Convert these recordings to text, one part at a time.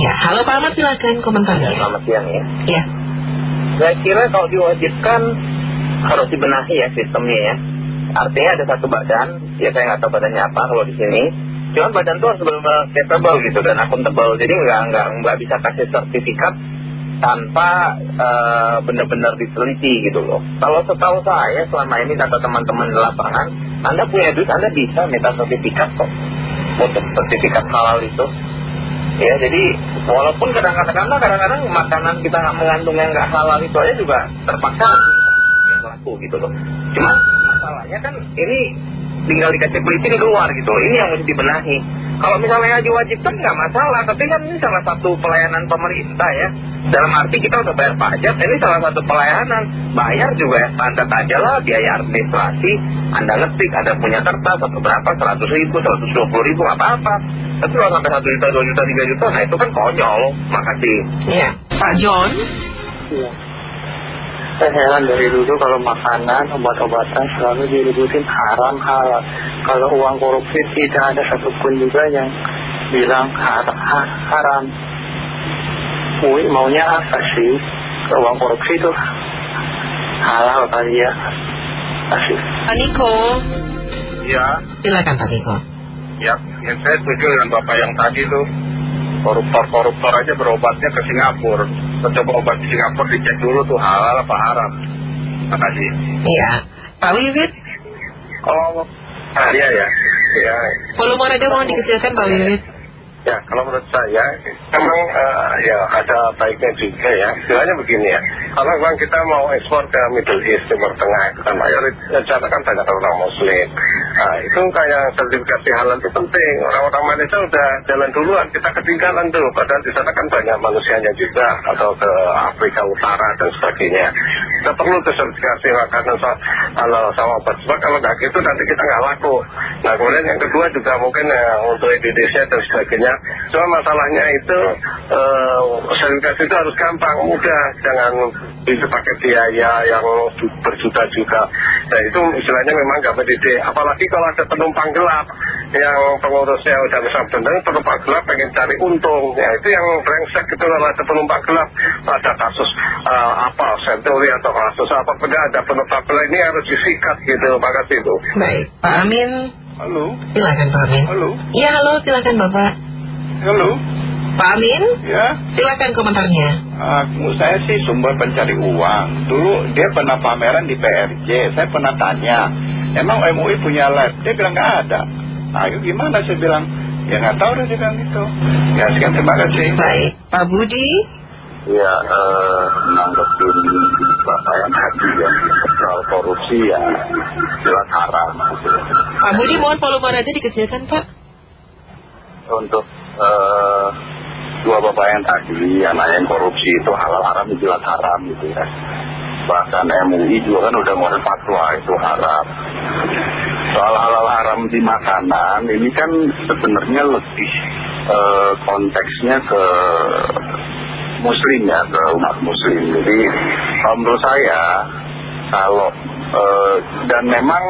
Ya, halo Pak Ahmad silakan komentarnya. Selamat siang ya. Ya. Saya kira kalau diwajibkan harus dibenahi ya sistemnya ya. Artinya ada satu badan, ya saya nggak tahu badannya apa kalau di sini. Cuma badan itu harus benar-benar capable gitu dan akuntabel. Jadi nggak nggak nggak bisa kasih sertifikat tanpa uh, benar-benar diteliti gitu loh. Kalau setahu saya selama ini kata teman-teman di lapangan, Anda punya duit, Anda bisa minta sertifikat kok untuk sertifikat halal itu. Ya, jadi walaupun kadang-kadang kadang-kadang makanan kita mengandung yang nggak halal itu aja juga terpaksa yang laku gitu loh. Cuma masalahnya kan ini tinggal dikasih polisi di luar gitu. Ini yang mesti dibenahi. Kalau misalnya diwajibkan nggak masalah, tapi kan ini salah satu pelayanan pemerintah ya. Dalam arti kita udah bayar pajak, ini salah satu pelayanan. Bayar juga ya, standar aja lah biaya administrasi. Anda ngetik, ada punya kertas, atau berapa, 100 ribu, 120 ribu, apa-apa. Tapi kalau sampai 1 juta, 2 juta, 3 juta, nah itu kan konyol. Makasih. Iya. Pak John? Iya. Saya heran dari dulu kalau makanan, obat-obatan selalu diributin haram halal. Kalau uang korupsi tidak ada satupun juga yang bilang har har haram. Wih, maunya apa sih? Uang korupsi itu halal kali ya. Kasih. Pak Niko? Ya, Silakan Pak Niko. ya, ya saya setuju dengan Bapak yang tadi tuh. Koruptor-koruptor aja berobatnya ke Singapura. Coba obat di Singapura dicek dulu tuh halal apa haram. Makasih. Iya. Pak Wiwit? Kalau ah, iya ya, ya, Volume radio mohon dikecilkan Pak Wiwit. ya kalau menurut saya memang eh, ya ada baiknya juga ya. Istilahnya begini ya. Kalau memang kita mau ekspor ke Middle East, Timur Tengah, itu kan mayoritas kan banyak orang Muslim. Nah, itu kayak sertifikasi halal itu penting. Orang-orang Malaysia udah jalan duluan, kita ketinggalan tuh. Padahal di sana kan banyak manusianya juga, atau ke Afrika Utara dan sebagainya. Kita perlu tuh sertifikasi makanan halal sama obat. Sebab kalau nggak gitu nanti kita nggak laku. Nah, kemudian yang kedua juga mungkin ya, untuk Indonesia dan sebagainya. Cuma masalahnya itu eh, sertifikasi itu harus gampang, mudah. Jangan bisa pakai biaya yang berjuta-juta. Nah, itu istilahnya memang nggak mendidik. Apalagi kalau ada penumpang gelap yang pengurusnya udah bisa benar, penumpang gelap pengen cari untung. Ya, itu yang brengsek itu kalau ada penumpang gelap. Ada kasus eh, apa, senturi atau kasus apa pun ada penumpang gelap ini harus disikat gitu. Makasih Bu. Baik. Pak Amin? Halo. Silakan Pak Amin. Halo. Iya halo silakan Bapak. Halo. Pak Amin? Ya. Silakan komentarnya. Uh, saya sih sumber pencari uang. Dulu dia pernah pameran di PRJ. Saya pernah tanya, emang MUI punya lab? Dia bilang nggak ada. Ayo gimana saya bilang? Ya nggak tahu dia bilang gitu. Ya sekian terima kasih. Baik. Pak Budi? Ya, eh, nanggepin bapak yang tadi ya, soal korupsi ya, jelas haram. Pak Budi mohon volume radio dikecilkan Pak. Untuk eh, dua bapak yang tadi, yang nanya korupsi itu halal haram, jelas haram gitu ya. Bahkan MUI juga kan udah ngeluarin fatwa itu haram. Soal halal haram di makanan, ini kan sebenarnya lebih eh, konteksnya ke muslim ya, ke umat muslim. Jadi kalau menurut saya, kalau eh, dan memang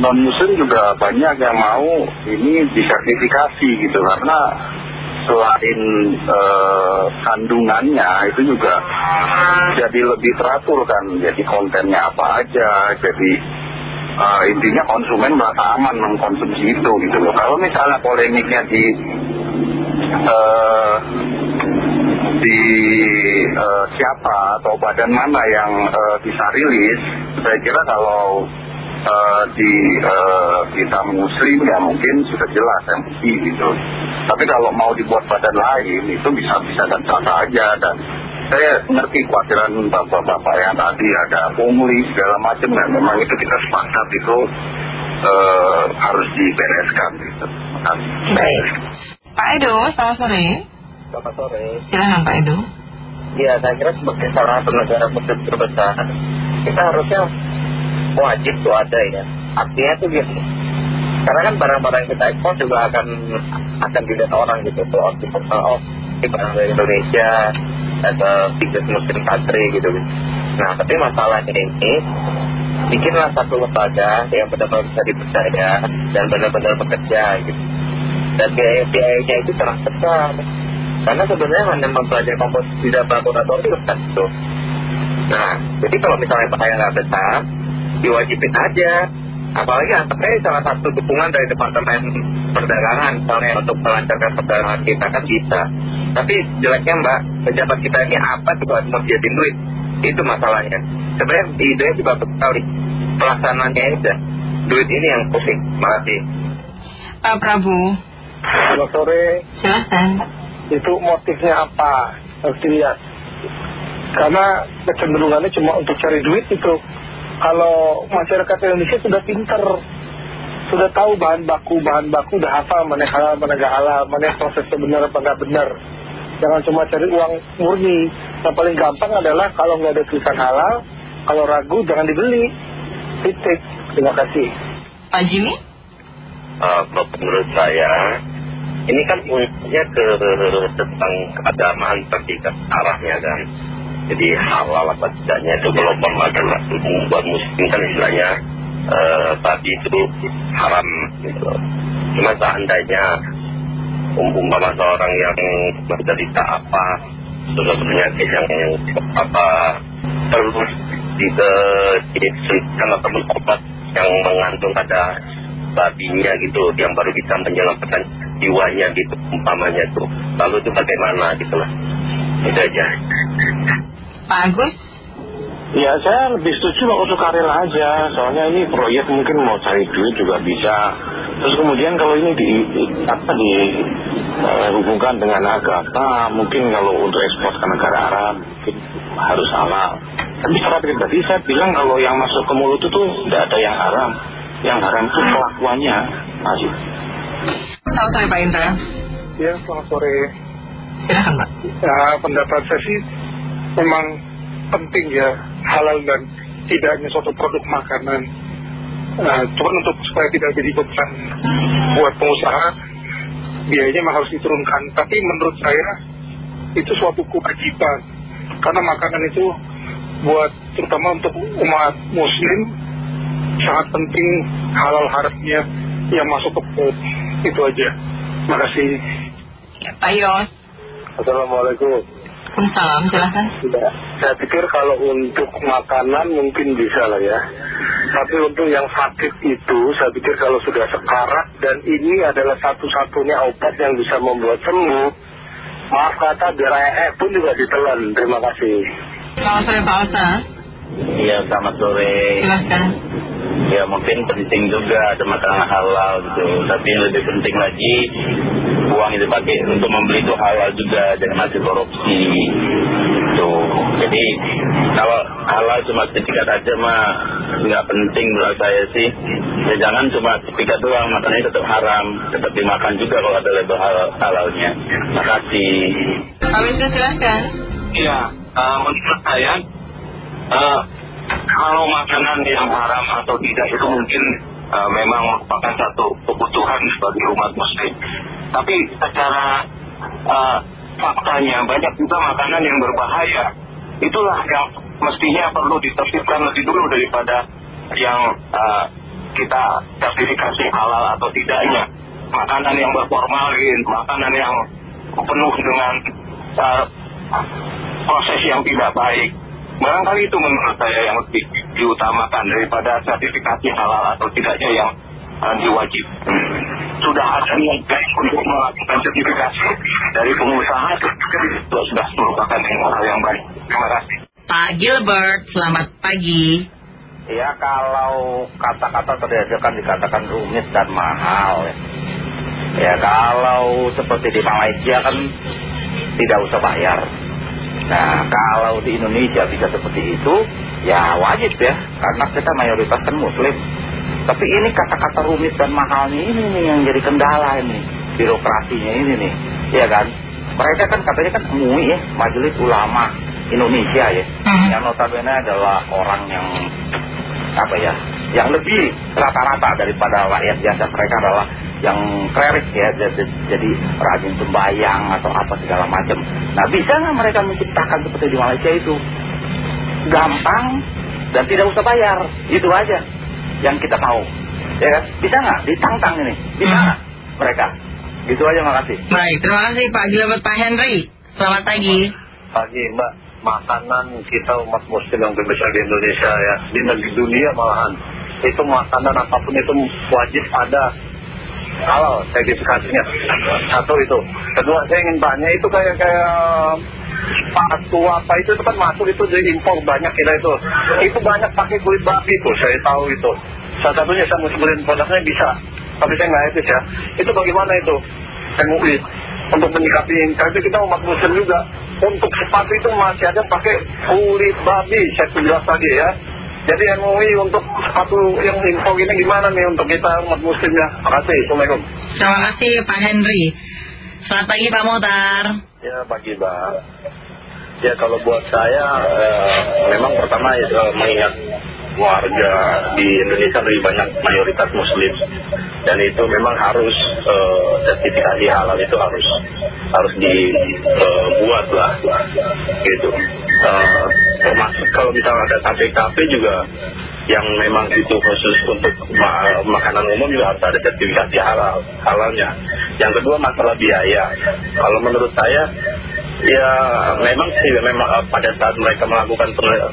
non muslim juga banyak yang mau ini disertifikasi gitu karena selain eh, kandungannya itu juga jadi lebih teratur kan. Jadi kontennya apa aja jadi eh, intinya konsumen merasa aman mengkonsumsi itu gitu loh. Kalau misalnya polemiknya di eh, di eh, siapa atau badan mana yang eh, bisa rilis saya kira kalau di eh, kita muslim ya mungkin sudah jelas MUI gitu tapi kalau mau dibuat badan lain itu bisa-bisa dan sah aja dan saya ngerti kekhawatiran bapak-bapak yang tadi ada pungli segala macam dan memang itu kita sepakat itu eh, harus dibereskan gitu. Baik. Pak Edo, selamat sore. Selamat sore. Silakan Pak Edo. Ya, saya kira sebagai salah satu negara muslim terbesar, kita harusnya wajib tuh ada ya. Artinya tuh gini, karena kan barang-barang kita ekspor juga akan akan dilihat orang gitu tuh. Oh, gitu. oh ini barang dari Indonesia, ada tiga muslim country gitu. Nah, tapi masalahnya ini, bikinlah satu lembaga yang benar-benar bisa dipercaya dan benar-benar bekerja gitu. Dan biaya-biayanya itu terang besar. Karena sebenarnya hanya mempelajari komposisi dan laboratorium kan itu. Nah, jadi kalau misalnya bahaya nggak besar, diwajibin aja. Apalagi antaranya salah satu dukungan dari Departemen Perdagangan misalnya untuk melancarkan perdagangan kita kan bisa. Tapi jeleknya mbak, pejabat kita ini apa juga mau jadi duit. Itu masalahnya. Sebenarnya idenya juga bagus sekali. Pelaksanaannya aja. Duit ini yang pusing. Makasih. Pak Prabu, Selamat sore, silahkan. itu motifnya apa? Harus dilihat. Karena kecenderungannya cuma untuk cari duit itu. Kalau masyarakat Indonesia sudah pinter, sudah tahu bahan baku, bahan baku udah hafal mana halal, mana gak halal, mana prosesnya benar apa nggak benar. Jangan cuma cari uang murni. Yang paling gampang adalah kalau nggak ada tulisan halal, kalau ragu jangan dibeli. Titik. Terima kasih. Pak Jimmy? Eh, menurut saya ini kan punya ke tentang keagamaan tapi ke arahnya kan jadi halal apa tidaknya itu kalau memakan buat muslim kan istilahnya eh, babi itu haram gitu. Cuma seandainya umpama seorang yang menderita apa sudah penyakit yang apa perlu disuntikan atau obat yang mengandung ada babinya gitu yang baru bisa menyelamatkan jiwanya gitu umpamanya tuh. Lalu itu bagaimana gitu lah. Itu aja Pak Agus? Ya saya lebih setuju waktu sukarela aja. Soalnya ini proyek mungkin mau cari duit juga bisa. Terus kemudian kalau ini di, di- apa dihubungkan dengan agama Mungkin kalau untuk ekspor ke negara Arab Mungkin harus halal. Tapi secara pribadi saya bilang kalau yang masuk ke mulut itu tidak ada yang haram. Yang haram itu kelakuannya. Masih Selamat sore Pak Indra. Ya selamat sore. Silahkan Pak. ya, pendapat saya sih memang penting ya halal dan tidaknya suatu produk makanan. Nah, cuman untuk supaya tidak jadi beban buat pengusaha, biayanya memang harus diturunkan. Tapi menurut saya itu suatu kewajiban karena makanan itu buat terutama untuk umat Muslim sangat penting halal haramnya yang masuk ke perut. Itu aja. Makasih. Ya, Pak Yos. Assalamualaikum. Waalaikumsalam, silahkan. Ya, saya pikir kalau untuk makanan mungkin bisa lah ya. Tapi untuk yang sakit itu, saya pikir kalau sudah sekarat dan ini adalah satu-satunya obat yang bisa membuat sembuh. Maaf kata, biar ee pun juga ditelan. Terima kasih. Selamat sore Pak Osa. iya selamat sore Silahkan. ya mungkin penting juga ada makanan halal gitu tapi yang lebih penting lagi uang itu pakai untuk membeli itu halal juga jangan hasil korupsi. Tuh jadi kalau halal cuma sertifikat aja mah nggak penting menurut saya sih. Ya jangan cuma sertifikat doang makannya tetap haram tetap dimakan juga kalau ada label halal halalnya. Makasih Pak Wisnu silahkan. Iya, eh, menurut saya eh, kalau makanan yang haram atau tidak itu mungkin eh, memang merupakan satu kebutuhan bagi umat muslim. Tapi secara eh, faktanya banyak juga makanan yang berbahaya. Itulah yang mestinya perlu ditertibkan lebih dulu daripada yang eh, kita sertifikasi halal atau tidaknya. Makanan yang berformalin, makanan yang penuh dengan eh, proses yang tidak baik. Barangkali itu menurut saya yang lebih diutamakan daripada sertifikasi halal atau tidaknya yang uh, diwajib. Sudah ada yang baik untuk melakukan sertifikasi dari pengusaha, itu sudah merupakan hal yang baik. Terima kasih. Pak Gilbert, selamat pagi. Ya kalau kata-kata tadi aja kan dikatakan rumit dan mahal ya. Ya kalau seperti di Malaysia kan tidak usah bayar. Nah kalau di Indonesia bisa seperti itu ya wajib ya karena kita mayoritas kan muslim. Tapi ini kata-kata rumit dan mahalnya ini nih yang jadi kendala ini birokrasinya ini nih, ya kan? Mereka kan katanya kan MUI ya, Majelis Ulama Indonesia ya, Hmm. yang notabene adalah orang yang apa ya, yang lebih rata-rata daripada rakyat biasa mereka adalah yang klerik ya, jadi, jadi rajin sembahyang atau apa segala macam. Nah bisa nggak mereka menciptakan seperti di Malaysia itu? Gampang dan tidak usah bayar, itu aja yang kita mau. Ya kan? Bisa nggak ditantang ini? Bisa Hmm. nggak mereka? Gitu aja makasih. Baik, terima kasih Pak Gilbert Pak Henry. Selamat pagi. Pagi Mbak, makanan kita umat muslim yang terbesar di Indonesia ya, di negeri dunia malahan. Itu makanan apa pun itu wajib ada halal sertifikasinya. Satu itu. Kedua saya ingin tanya itu kayak kayak sepatu apa itu, itu kan masuk itu dari impor banyak kita itu. Itu banyak pakai kulit babi itu, saya tahu itu. Salah satunya saya mau sebutin produknya bisa, tapi saya nggak etis ya. Itu bagaimana itu? MUI untuk menyikapi ini. Karena kita umat muslim juga. Untuk sepatu itu masih ada pakai kulit babi, saya jelas tadi ya. Jadi MUI untuk sepatu yang impor ini gimana nih untuk kita umat muslim ya? Terima kasih. Assalamualaikum. Terima kasih Pak Henry. Selamat pagi Pak Motar. Ya pagi bang. Ya kalau buat saya eh, memang pertama eh, mengingat warga di Indonesia lebih banyak mayoritas Muslim dan itu memang harus eh, halal itu harus harus dibuat lah gitu. Eh, termasuk kalau misalnya ada kafe-kafe juga yang memang itu khusus untuk ma- makanan umum juga harus ada sertifikasi halal halalnya. Yang kedua masalah biaya. Kalau menurut saya ya memang sih memang eh, pada saat mereka melakukan eh,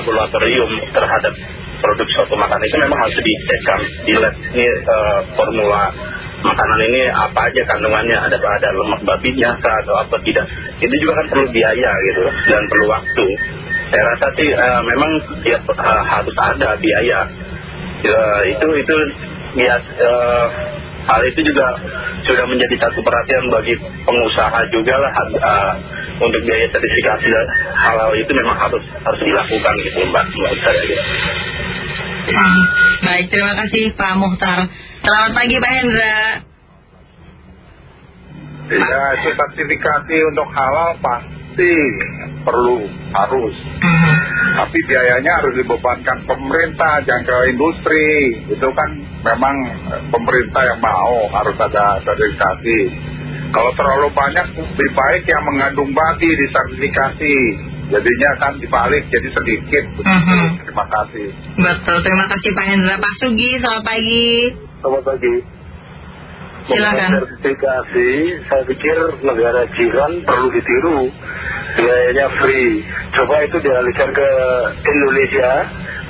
laboratorium terhadap produk suatu makanan itu memang harus dicekkan di lab ini eh, formula makanan ini apa aja kandungannya ada ada lemak babinya atau apa tidak itu juga kan perlu biaya gitu dan perlu waktu saya rasa sih eh, memang ya eh, harus ada biaya Ya, itu itu ya eh, hal itu juga sudah menjadi satu perhatian bagi pengusaha juga lah untuk biaya sertifikasi halal itu memang harus harus dilakukan gitu mbak menurut saya gitu. Hmm, Baik, terima kasih Pak Muhtar. Selamat pagi Pak Hendra. Ya, itu sertifikasi untuk halal pasti perlu, harus. Hmm, Tapi biayanya harus dibebankan pemerintah, jangan ke industri. Itu kan memang pemerintah yang mau harus ada sertifikasi. Kalau terlalu banyak, lebih baik yang mengandung babi di sertifikasi. Jadinya kan dibalik, jadi sedikit. Mhm. Terima kasih. Betul, terima kasih Pak Hendra. Pak Sugi, selamat pagi. Selamat pagi. Silakan. Sertifikasi, saya pikir negara jiran perlu ditiru. Biayanya free. Coba itu dialihkan ke Indonesia.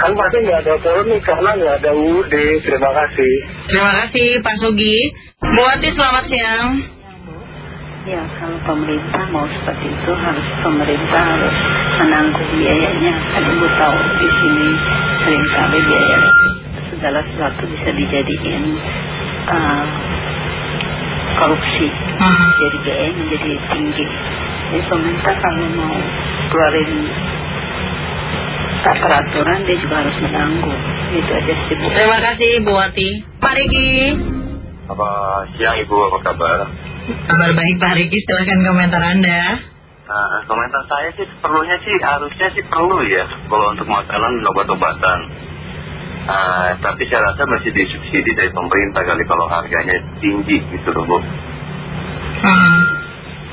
Kan pasti nggak ada polemik karena nggak ada UUD. Terima kasih. Terima kasih Pak Sugi. Bu Ati, selamat siang. Ya, kalau pemerintah mau seperti itu harus pemerintah harus menanggung biayanya. Kan ibu tahu di sini sering kali biaya segala sesuatu bisa dijadiin uh, korupsi. Hmm. Jadi biaya menjadi tinggi. Jadi pemerintah kalau mau keluarin tak peraturan dia juga harus menanggung. Itu aja sih bu. Terima kasih Bu Ati. Pak Riki. Apa siang Ibu, apa kabar? Kabar baik Pak Riki, silahkan komentar Anda. Nah, komentar saya sih perlunya sih harusnya sih perlu ya kalau untuk makanan obat-obatan. Nah, tapi saya rasa masih disubsidi dari pemerintah kali kalau harganya tinggi gitu loh Bu. Hmm.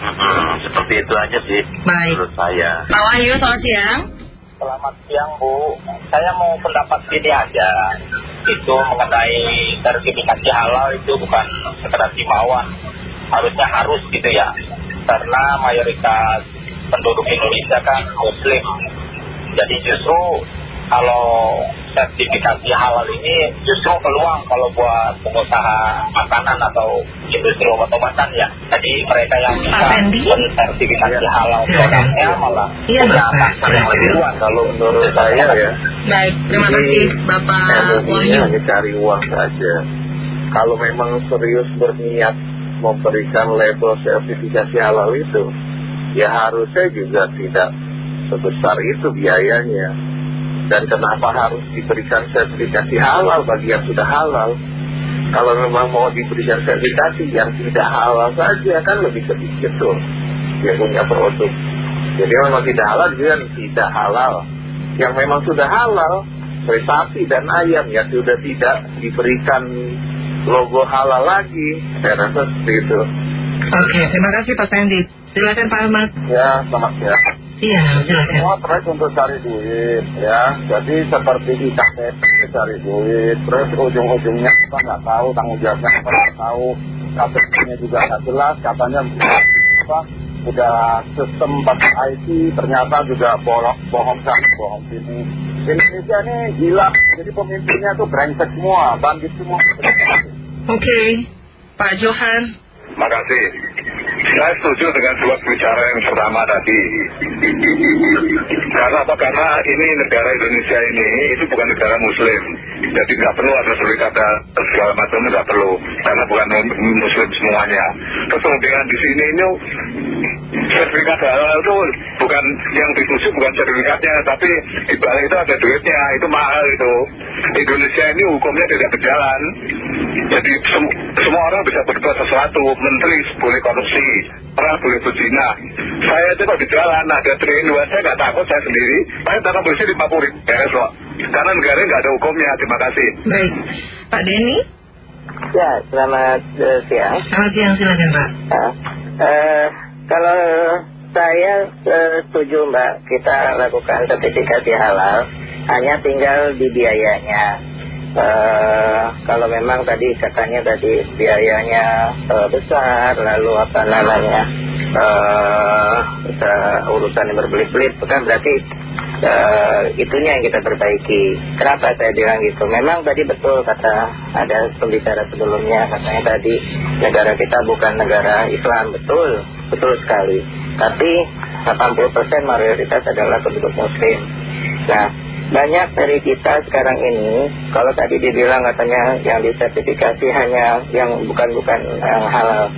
Hmm, seperti itu aja sih Baik. menurut saya. Pak Wahyu, selamat siang. Selamat siang Bu, saya mau pendapat ini aja. Itu mengenai sertifikasi halal itu bukan sekedar himbauan, harusnya harus gitu ya. Karena mayoritas penduduk Indonesia kan Muslim, jadi justru kalau sertifikasi halal ini justru peluang kalau buat pengusaha makanan atau industri obat-obatan ya. Jadi mereka yang bisa mensertifikasi halal Silakan. produknya malah Iya, lebih luas. Kalau menurut saya ya, Baik, terima kasih Bapak Wahyu. hanya cari uang saja. Kalau memang serius berniat memberikan label sertifikasi halal itu, ya harusnya juga tidak sebesar itu biayanya. Dan kenapa harus diberikan sertifikasi halal bagi yang sudah halal? Kalau memang mau diberikan sertifikasi yang tidak halal saja kan lebih sedikit tuh yang punya produk. Jadi memang tidak halal dia tidak halal. Yang memang sudah halal sapi dan ayam ya sudah tidak diberikan logo halal lagi. Saya rasa seperti itu. Oke, terima kasih Pak Fendi. Silakan Pak Ahmad. Ya, selamat siang. Iya, silakan. Semua trade untuk cari duit ya. Jadi seperti IKTP cari duit. Terus ujung-ujungnya kita nggak tahu tanggung jawabnya kita nggak tahu. KTP-nya juga nggak jelas. Katanya apa? Udah sistem pakai IT ternyata juga bohong, bohong sana, bohong sini. Indonesia ini gila. Jadi pemimpinnya tuh brengsek semua, bandit semua. Oke, Pak Johan. Makasih. Saya setuju dengan dua bicara yang pertama tadi. Karena apa? Karena ini negara Indonesia ini itu bukan negara Muslim. Jadi nggak perlu ada sertifikat segala macam nggak perlu. Karena bukan Muslim semuanya. Terus kemudian di sini ini sertifikat halal itu bukan yang dituju bukan sertifikatnya, tapi di balik itu ada duitnya, itu mahal itu. Indonesia ini hukumnya tidak berjalan. Jadi sem semua orang bisa berbuat sesuatu, menteri boleh korupsi, orang boleh berzina. Saya itu kalau di jalan ada triliunan, saya nggak takut saya sendiri, saya takut polisi lima puluh ribu beres loh. Karena negara nggak ada hukumnya, terima kasih. Baik, Pak Denny. Ya, selamat uh, siang. Selamat siang, silakan Pak. Uh, uh, kalau saya uh, setuju Mbak, kita lakukan sertifikasi halal, hanya tinggal di biayanya. Uh, kalau memang tadi katanya tadi biayanya uh, besar, lalu apa namanya uh, urusan yang berbelit-belit, bukan berarti itunya yang kita perbaiki. Kenapa saya bilang gitu? Memang tadi betul kata ada pembicara sebelumnya katanya tadi negara kita bukan negara Islam betul, betul sekali. Tapi 80% mayoritas adalah penduduk Muslim. Nah, banyak dari kita sekarang ini, kalau tadi dibilang katanya yang disertifikasi hanya yang bukan-bukan yang halal,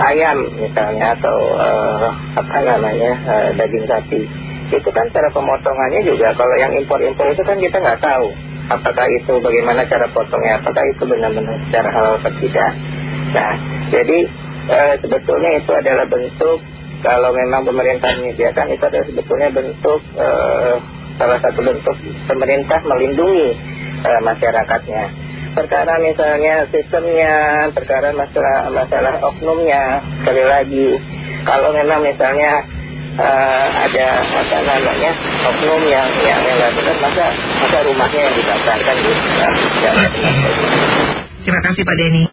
ayam misalnya atau uh, apa namanya uh, daging sapi itu kan cara pemotongannya juga kalau yang impor-impor itu kan kita nggak tahu apakah itu bagaimana cara potongnya apakah itu benar-benar secara halal atau tidak nah jadi eh, sebetulnya itu adalah bentuk kalau memang pemerintah menyediakan itu adalah sebetulnya bentuk eh, salah satu bentuk pemerintah melindungi eh, masyarakatnya perkara misalnya sistemnya perkara masalah masalah oknumnya sekali lagi kalau memang misalnya uh, ada apa namanya oknum yang yang nggak benar masa masa rumahnya yang dibakar kan gitu. Terima kasih Pak Denny.